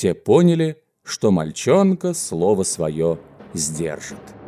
все поняли, что мальчонка слово свое сдержит.